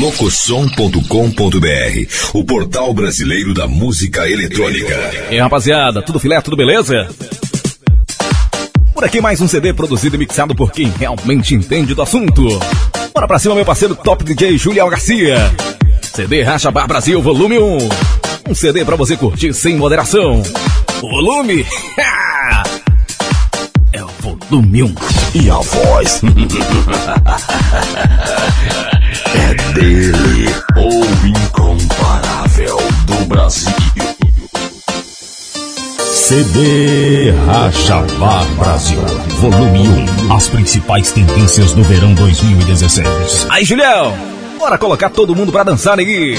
locosom.com.br, o portal brasileiro da música eletrônica. E aí, rapaziada, tudo filé, tudo beleza? Por aqui mais um CD produzido e mixado por quem realmente entende do assunto. Bora pra cima, meu parceiro Top DJ Julião Garcia. CD Racha Bar Brasil Volume 1. Um CD pra você curtir sem moderação. Volume é o volume 1. E a voz é dele, o incomparável do Brasil. CD Racha Bar Brasil, volume 1. As principais tendências do verão 2016. Aí, Julião, bora colocar todo mundo pra dançar aí.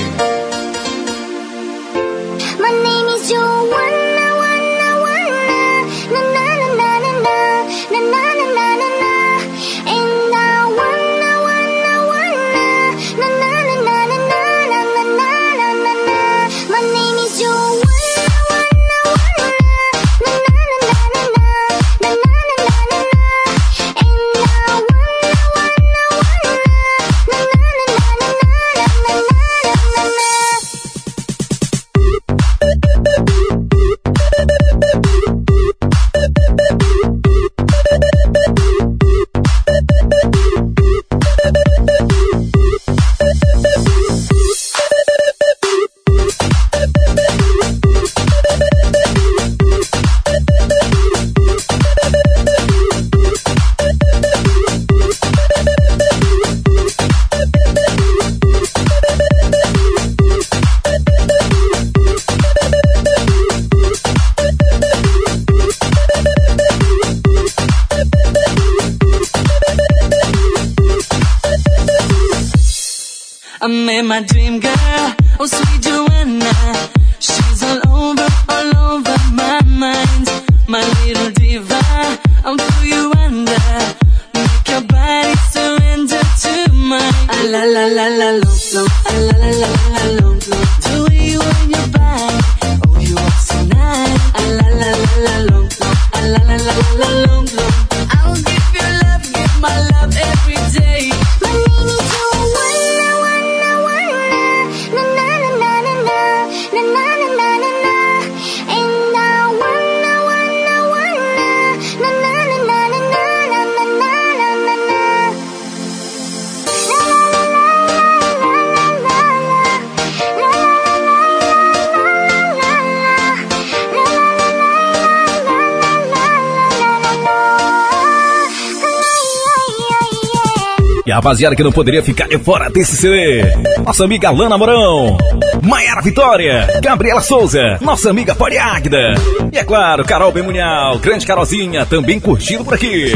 Rapaziada que não poderia ficar de fora desse CD. Nossa amiga Lana Morão, Maiara Vitória, Gabriela Souza, nossa amiga Pori Águida. E é claro, Carol Bemunial, grande Carolzinha, também curtindo por aqui.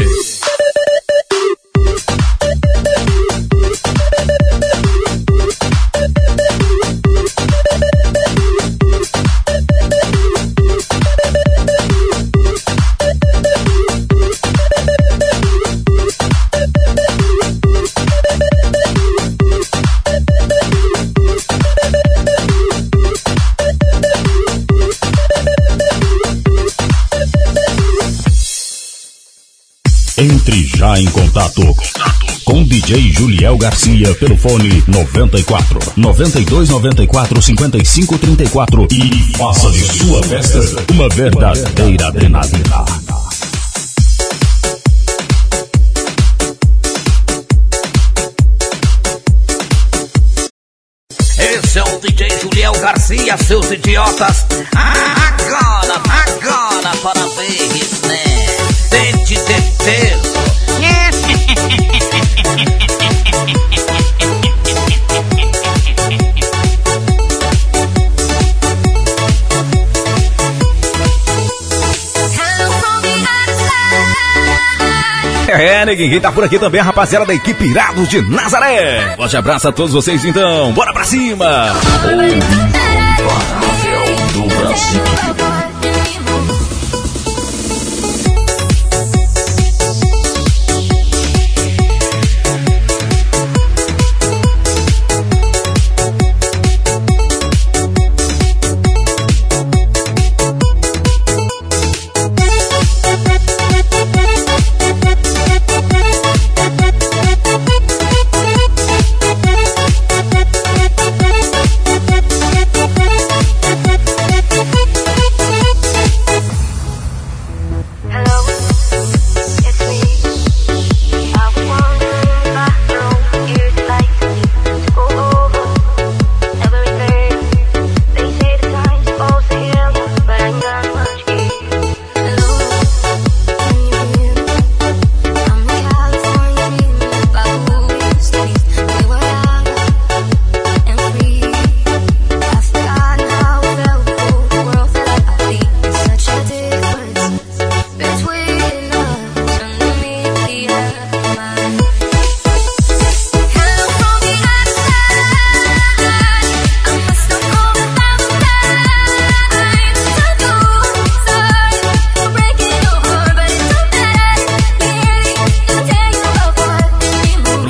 Entre já em contato com DJ Juliel Garcia pelo fone 94 92 94 55 34 e faça de sua festa uma verdadeira adrenalina. Esse é o DJ Juliel Garcia, seus idiotas. Ah, Neguinho, quem tá por aqui também é a rapaziada da equipe Irados de Nazaré. Forte abraço a todos vocês então, bora pra cima! Incomparável do Brasil.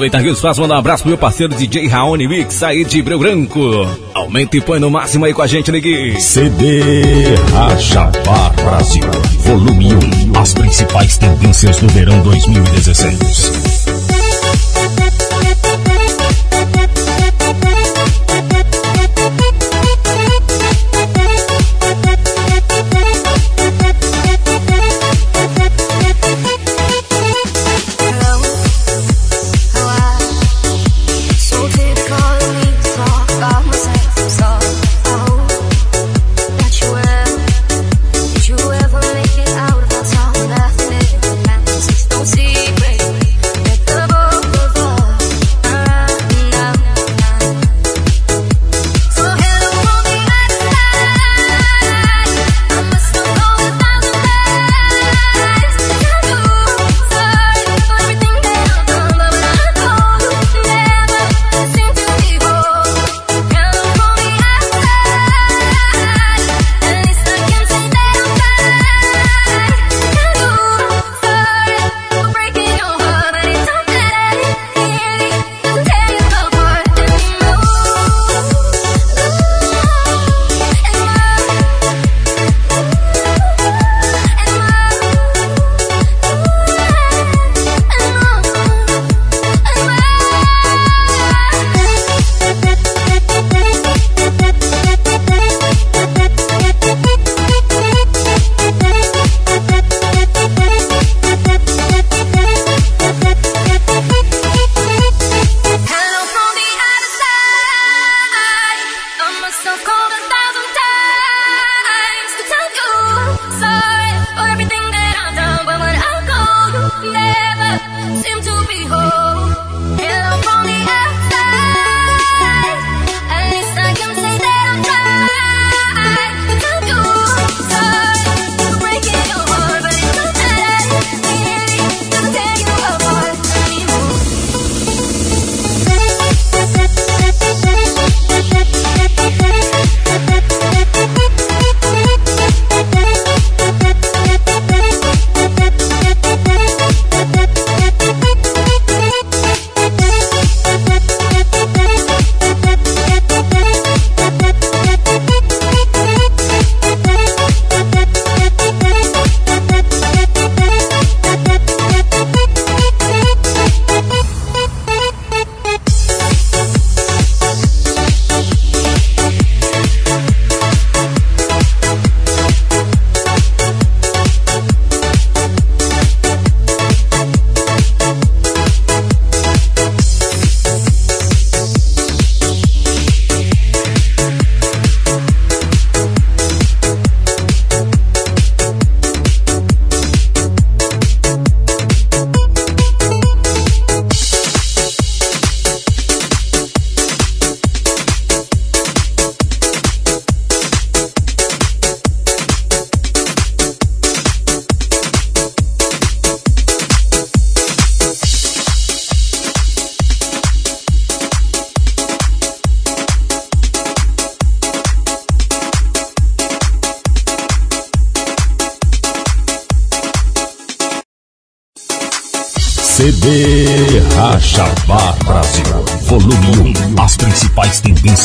Aproveitar o espaço, mandar um abraço pro meu parceiro DJ Raoni Mix aí de Breu Branco. Aumenta e põe no máximo aí com a gente, Negui. CD Racha Bar Brasil, volume 1. As principais tendências do verão 2016.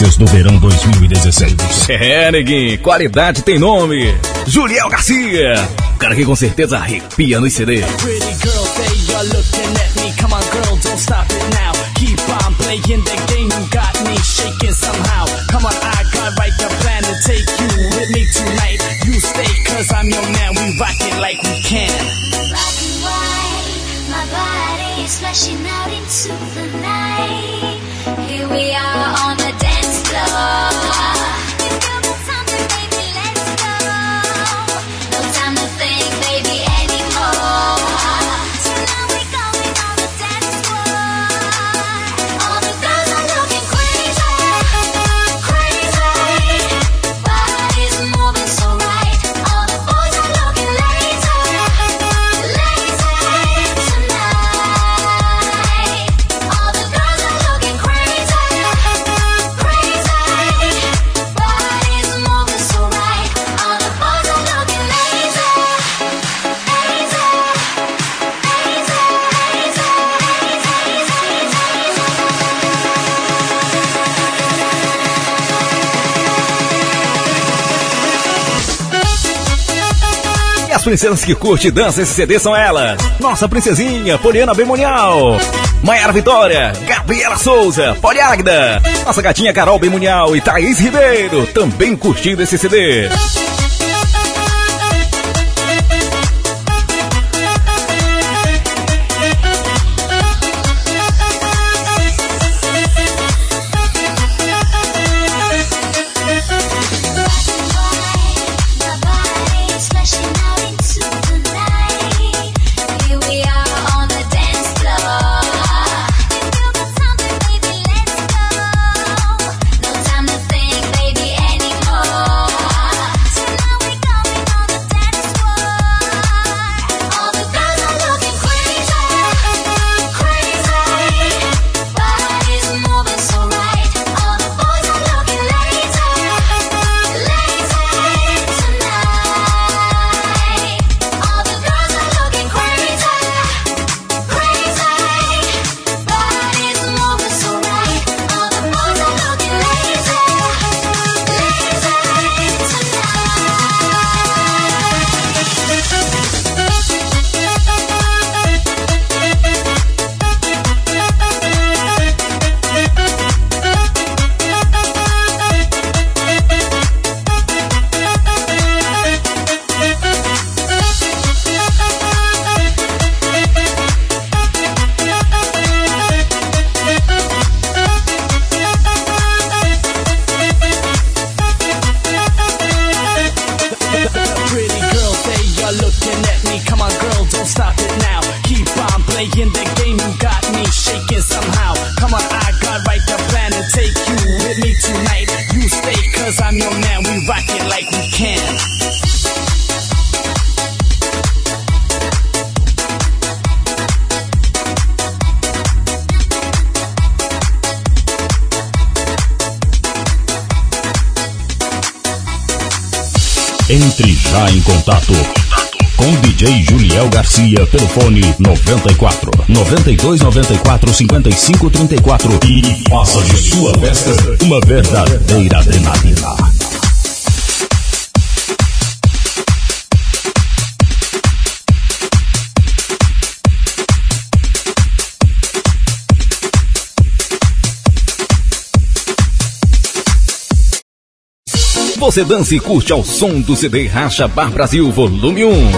Do verão 2016. É, neguinho, qualidade tem nome. Juliel Garcia. O cara que com certeza arrepia no CD. Pretty girl, say you're looking at me. Come on, girl, don't stop it now. Keep on playing the game, you got me shaking somehow. Come on, I got right the plan to take you with me tonight. You stay, cause I'm your man. We rock it like we can. Black and white, my body is flashing out into the night. Here we are princesas que curte e dança esse CD são elas. Nossa princesinha, Poliana Bemunial. Maiara Vitória, Gabriela Souza, Poliáguida. Nossa gatinha Carol Bemunial e Thaís Ribeiro, também curtindo esse CD. Contato com DJ Juliel Garcia pelo fone 94 92 94 55 34 e faça de sua festa uma verdadeira adrenalina. Você dança e curte ao som do CD Racha Bar Brasil Volume 1.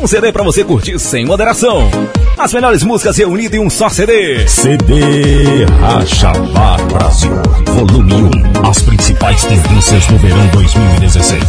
Um CD pra você curtir sem moderação. As melhores músicas reunidas em um só CD. CD Racha Bar Brasil, volume 1. As principais tendências no verão 2016.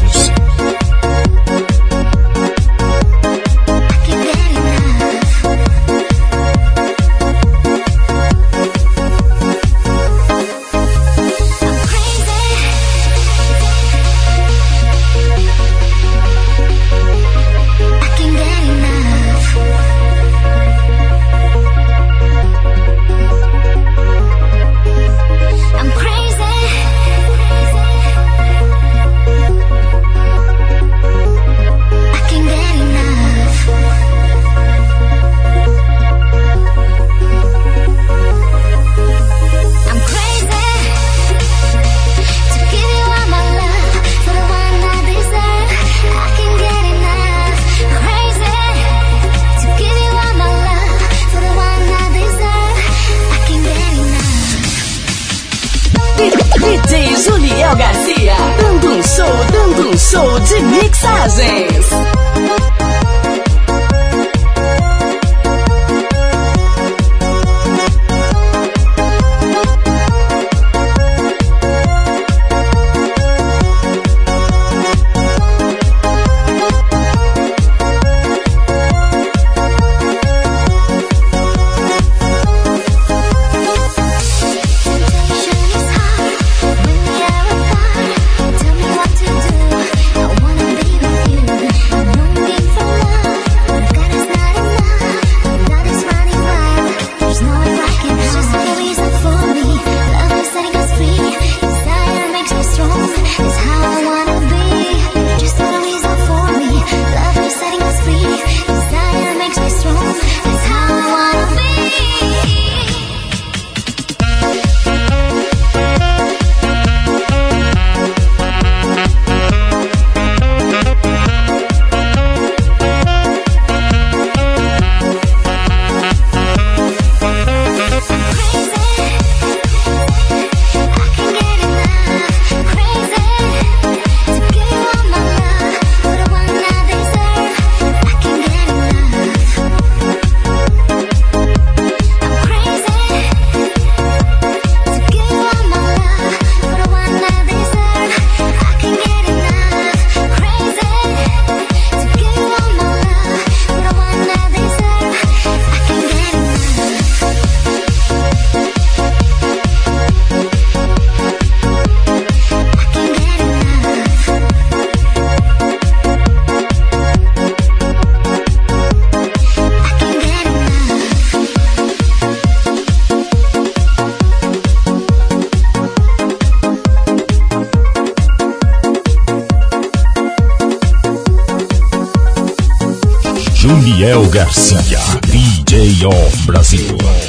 Juliel Garcia, DJ of Brasil.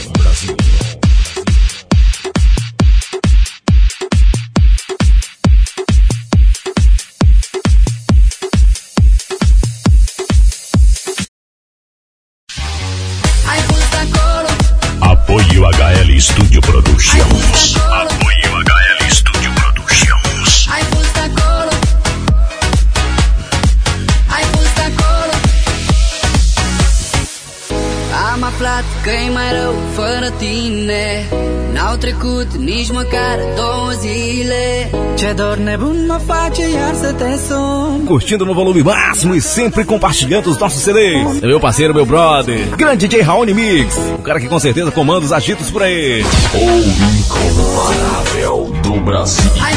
Tine N-au trecut nici măcar două zile Ce dor nebun mă face iar să te sun Curtindo no volume máximo e sempre compartilhando os nossos CDs. É meu parceiro, meu brother, grande DJ Raoni Mix. O cara que com certeza comanda os agitos por aí. O incomparável do Brasil. Ai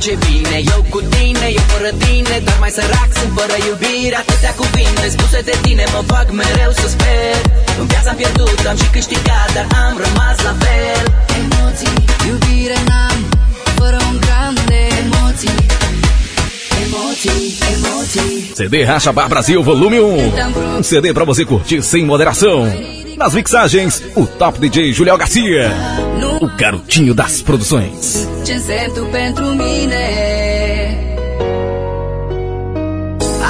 pace bine Eu cu tine, eu fără tine Dar mai sărac sunt fără iubire Atâtea cuvinte spuse de tine Mă fac mereu să sper În viața am pierdut, am și câștigat Dar am rămas la fel Emoții, iubire n-am Fără un gram de emoții Emoții, emoții CD Racha Bar Brasil Volume 1. Um CD pra você curtir sem moderação. Nas mixagens, o top DJ Juliel Garcia. O garotinho das produções. ce însemn tu pentru mine.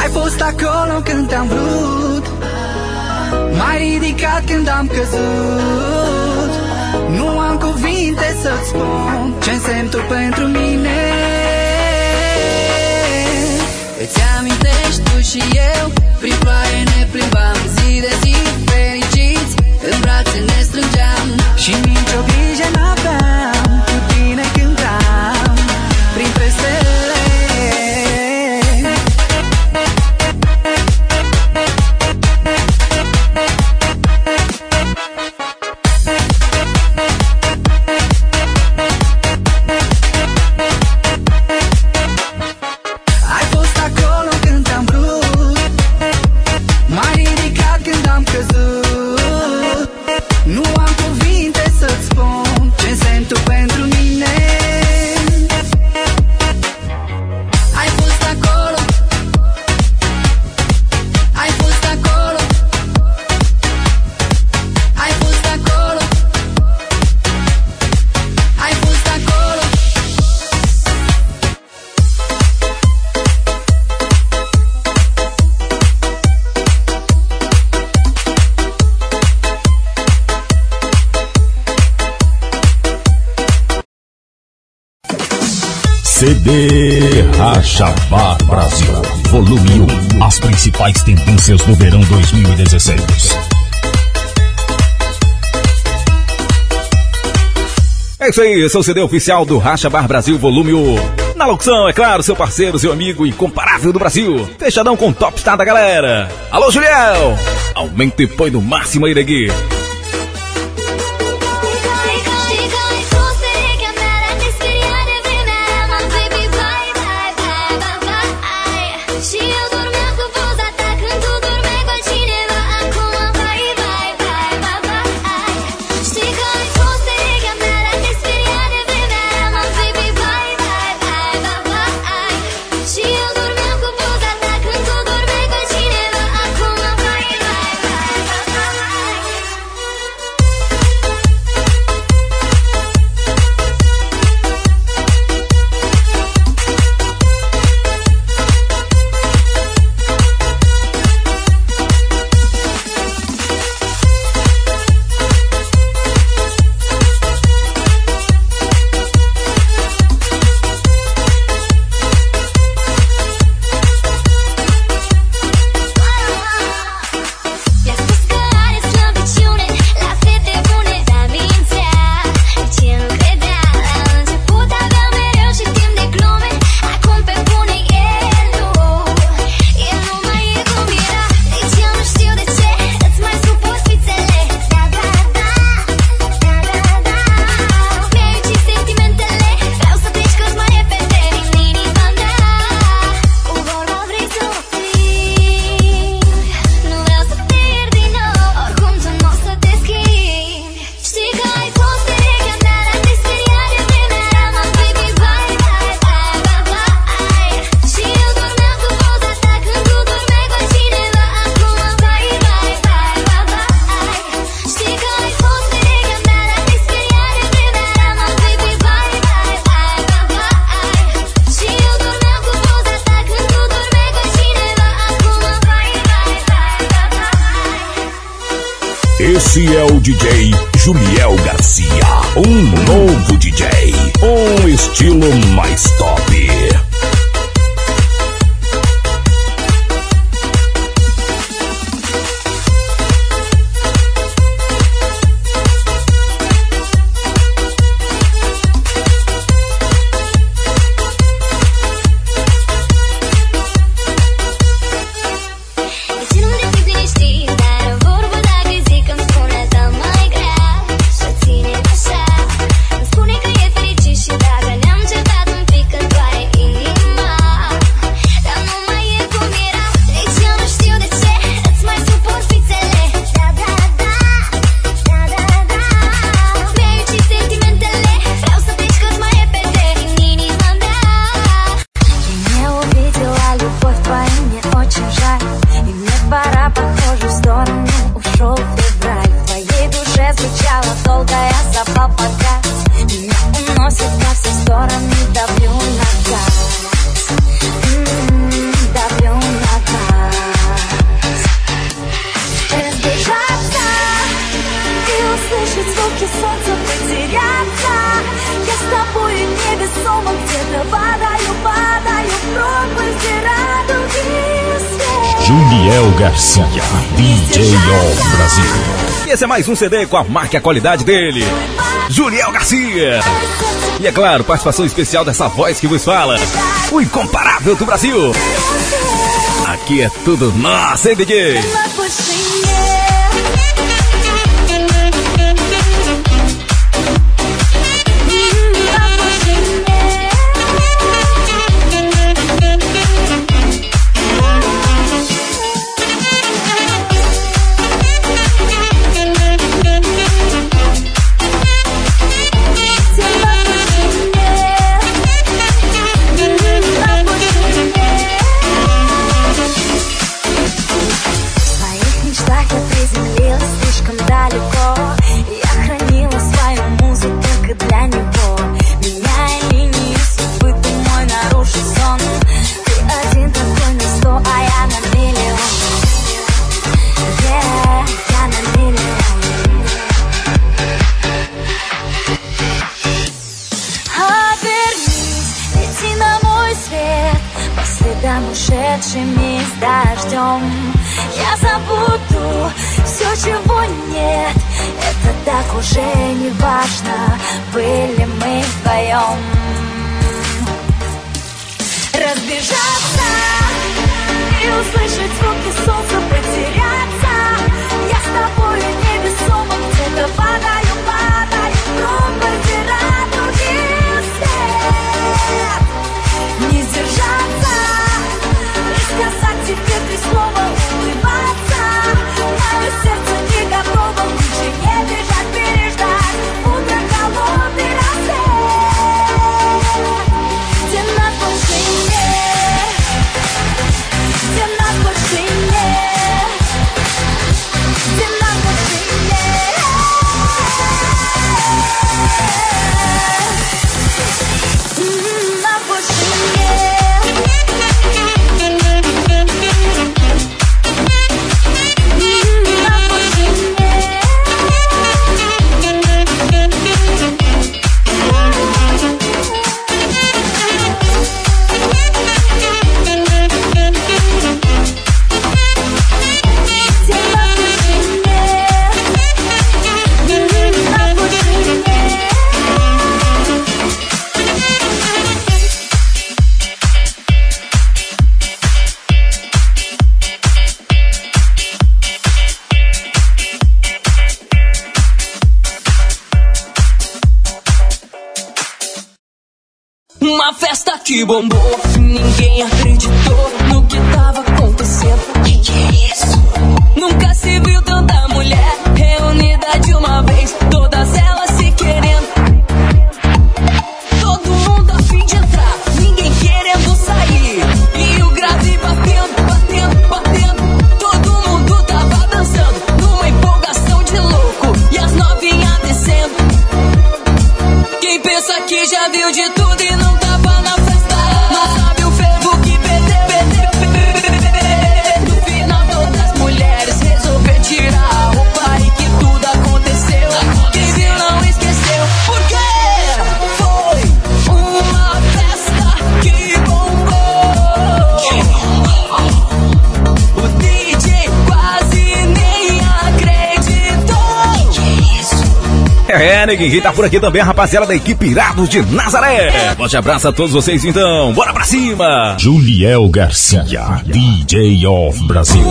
Ai fost acolo când te-am vrut. M-ai ridicat când am căzut. Nu am cuvinte să-ți spun. Ce însemn tu pentru mine. Îți amintești tu și eu. Prin ploaie ne plimbam zi de zi. Fericiți, în brațe ne strângeam Și nicio grijă n-aveam Cu tine Bar Brasil, volume 1. As principais tendências do verão 2016. É isso aí, esse é o CD oficial do Racha Bar Brasil Volume 1. Na locução, é claro, seu parceiro, seu amigo incomparável do Brasil. Fechadão com o top star da galera. Alô, Juliel! Aumenta e põe no máximo aí, Negui. mais um CD com a marca e a qualidade dele, Juliel Garcia. E é claro, participação especial dessa voz que vos fala, o incomparável do Brasil. Aqui é tudo nosso, hein, DJ? back te bombou. Ninguém neguinho. Quem tá por aqui também é a rapaziada da equipe Irados de Nazaré. Forte abraço a todos vocês então. Bora pra cima. Juliel Garcia, DJ of Brasil.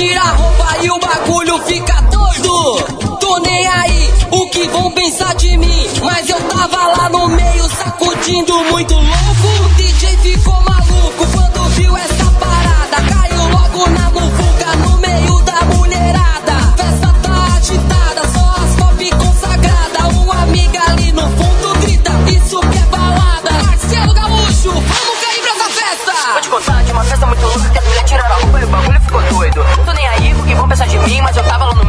Tira a roupa e o bagulho fica doido. Tô nem aí, o que vão pensar de mim? Mas eu tava lá no meio sacudindo muito louco. O DJ ficou maluco quando viu essa parada. Caiu logo na muvuca no meio da mulherada. Festa tá agitada, só as pop consagrada. Uma amiga ali no fundo grita: Isso que é balada. Marcelo Gaúcho, vamos cair pra essa festa. Vou te contar de uma festa muito louca mas eu tava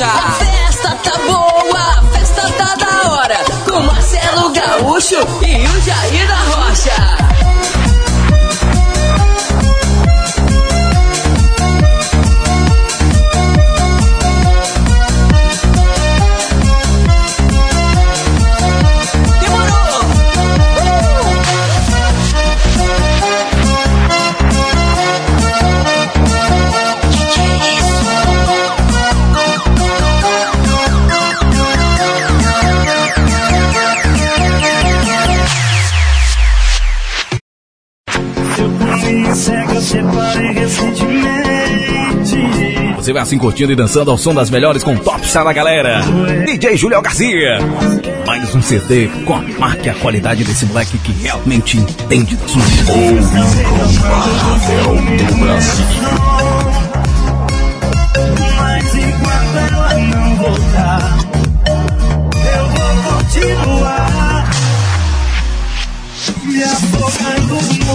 A festa tá boa, a festa tá da hora. Com Marcelo Gaúcho e o Jair da Rocha. Você vai assim curtindo e dançando ao som das melhores com top star da galera. DJ Julião Garcia. Mais um CD com a marca e a qualidade desse moleque que realmente entende da sua vida. Mas enquanto ela não voltar, eu vou continuar me afogando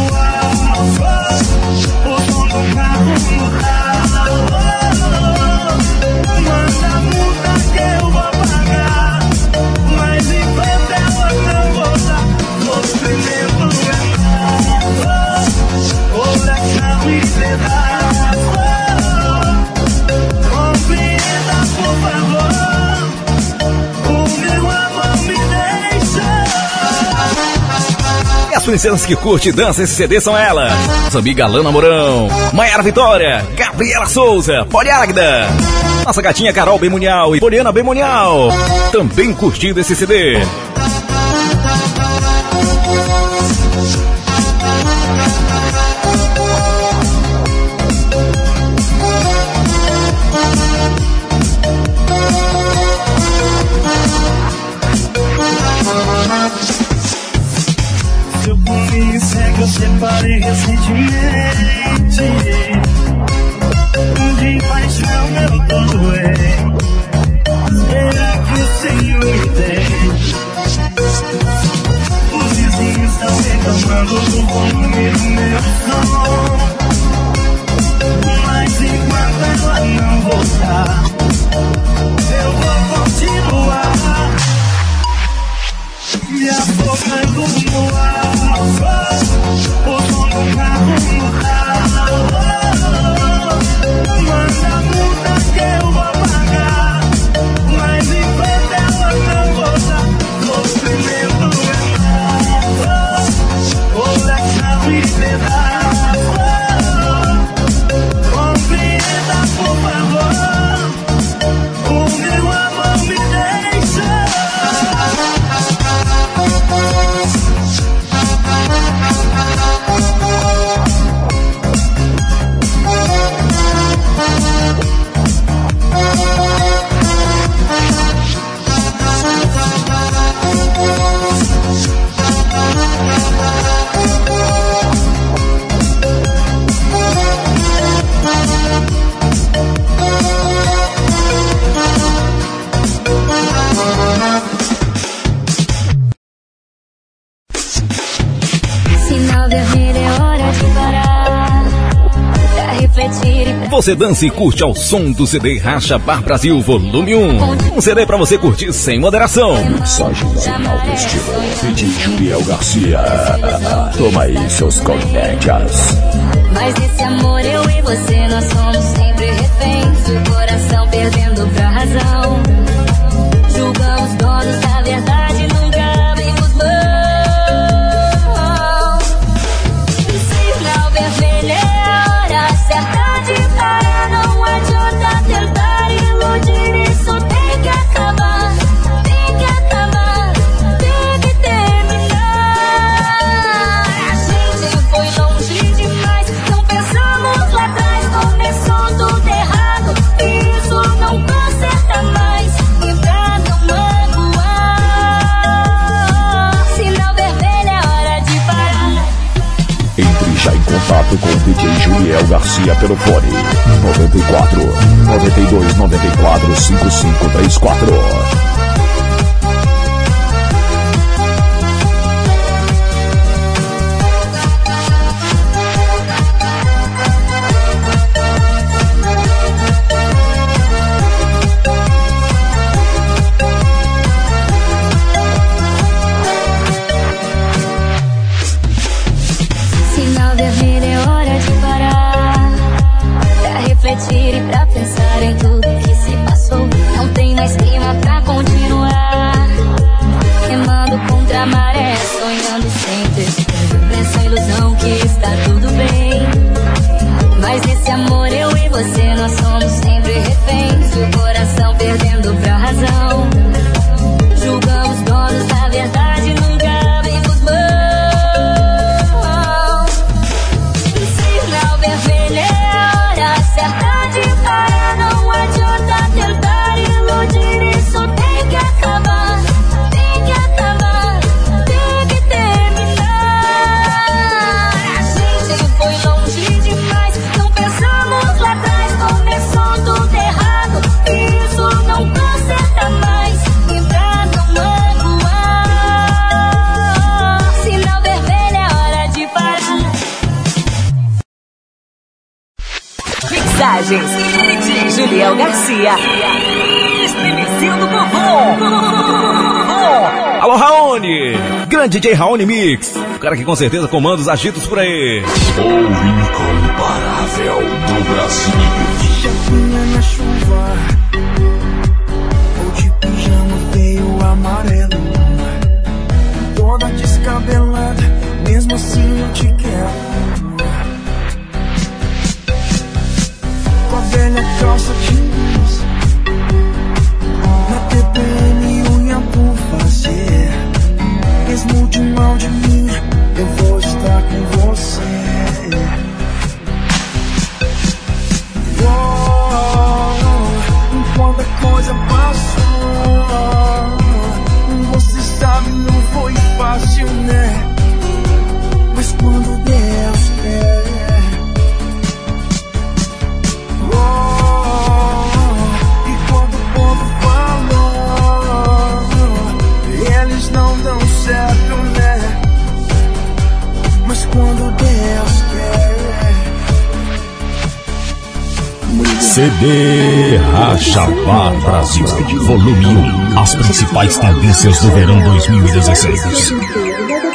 as princesas que curte e dança esse CD são elas. Nossa amiga Lana Mourão, Maiara Vitória, Gabriela Souza, Poliáguida. Nossa gatinha Carol Bemunial e Poliana Bemunial. Também curtindo esse CD. você dança e curte ao som do CD Racha Bar Brasil Volume 1. Um CD para você curtir sem moderação. Mixagem original do estilo de Juliel Garcia. Toma aí seus comédias. Mas esse amor eu e você nós somos sempre reféns. O coração perdendo pra razão. contato com o DJ Juliel Garcia pelo fone 94 92 94 5534. DJ Raoni Mix. O cara que com certeza comanda os agitos por aí. O incomparável do Brasil. Já na chuva. principais tendências do verão 2016.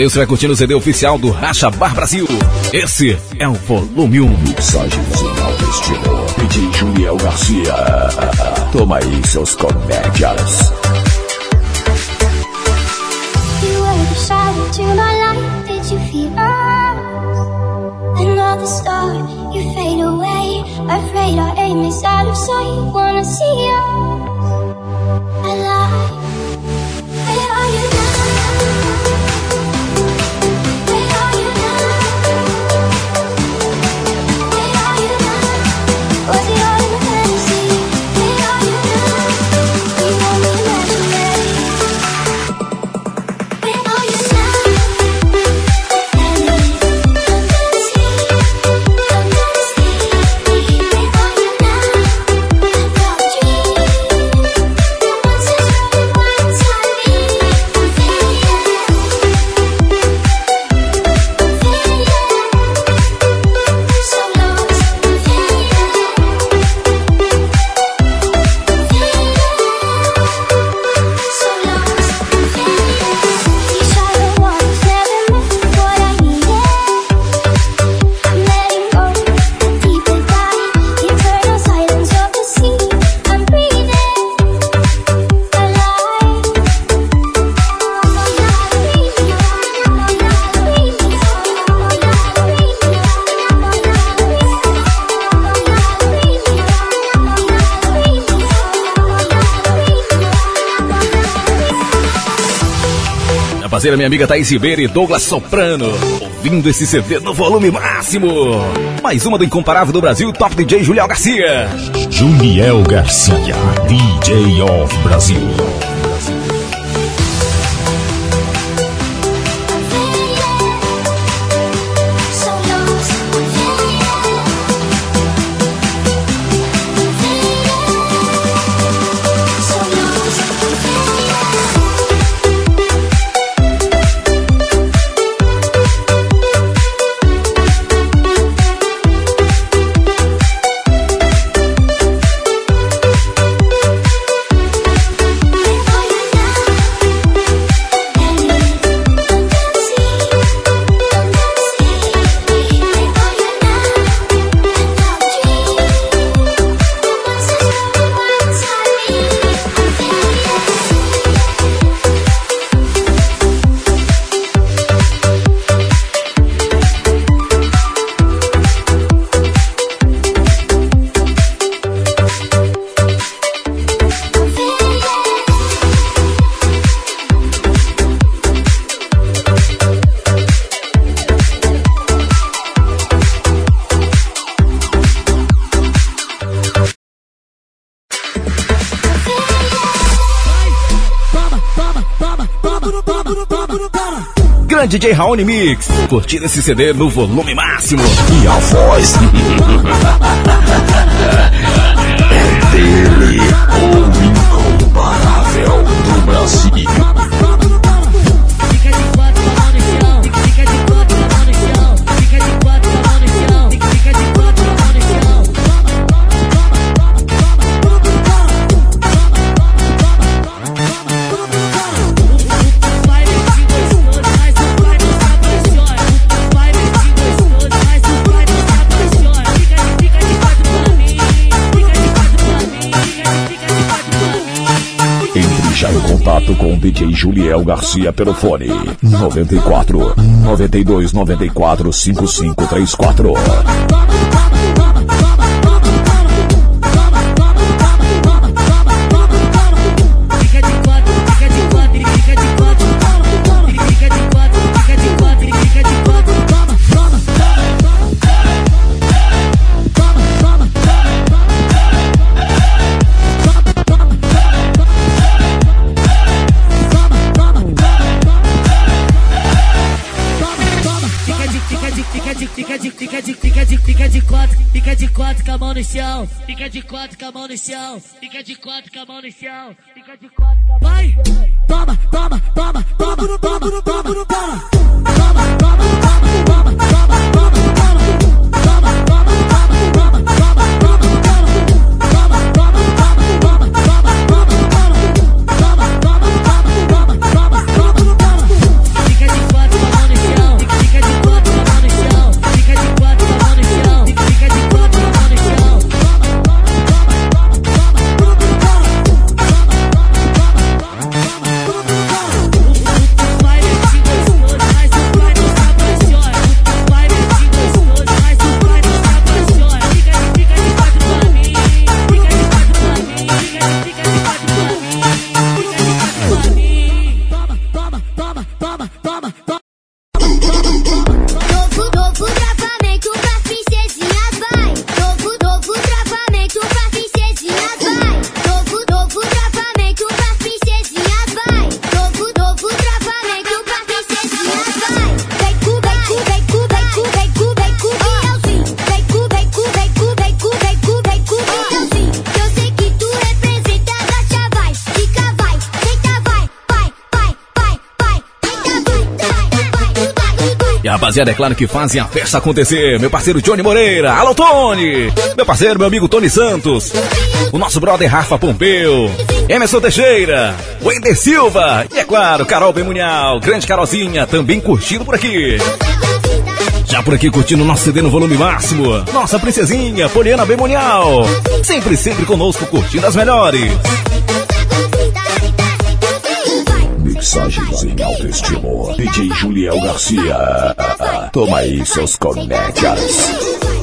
Aí, você vai curtindo o CD oficial do Racha Bar Brasil. Esse é o volume 1. Mixagem final do estilo DJ Juliel Garcia. Toma aí seus comédias. You were the shadow to my light. Did you feel us? Another star, you fade away. Afraid our aim is out of sight. Wanna see us alive. Where Minha parceira, minha amiga Thaís Ribeiro e Douglas Soprano. Ouvindo esse CD no volume máximo. Mais uma do incomparável do Brasil, Top DJ Julião Garcia. Juliel Garcia, DJ of Brasil. DJ Raoni Mix. Curtindo esse CD no volume máximo. E a voz é dele, o incomparável do Brasil. Contato com o DJ Juliel Garcia pelo fone 94 92 94 5534. Fica de quatro com a mão no chão, fica de quatro com a mão no chão, fica de quatro com a mão. Vai! Toma, toma, toma, toma, toma, toma, toma, toma. Fica de rapaziada, é claro que fazem a festa acontecer. Meu parceiro Johnny Moreira. Alô, Tony. Meu parceiro, meu amigo Tony Santos. O nosso brother Rafa Pompeu. Emerson Teixeira. Wender Silva. E é claro, Carol Bemunial. Grande Carolzinha, também curtindo por aqui. Já por aqui curtindo nosso CD no volume máximo. Nossa princesinha, Poliana Bemunial. Sempre, sempre conosco, curtindo as melhores. Mixagens em alto estilo. DJ Juliel Garcia. Toma aí seus conectas.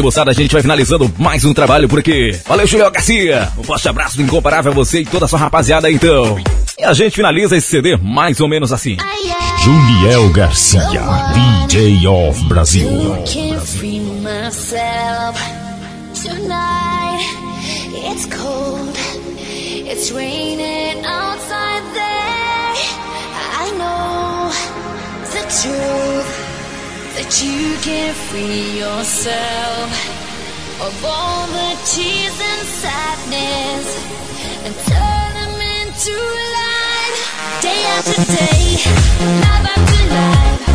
Ok, moçada, a gente vai finalizando mais um trabalho por aqui. Valeu, Julião Garcia. Um forte abraço do incomparável a você e toda a sua rapaziada então. E a gente finaliza esse CD mais ou menos assim. Juliel Garcia, DJ of Brasil. You can't free yourself of all the tears and sadness and turn them into light. Day after day, life after life.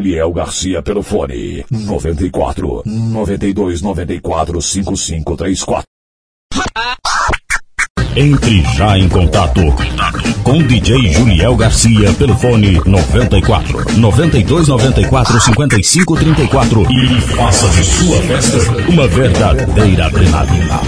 Juliel Garcia pelo fone 94 92 94 5534. Entre já em contato com DJ Juliel Garcia pelo fone 94 92 94 55 34 e faça de sua festa uma verdadeira adrenalina.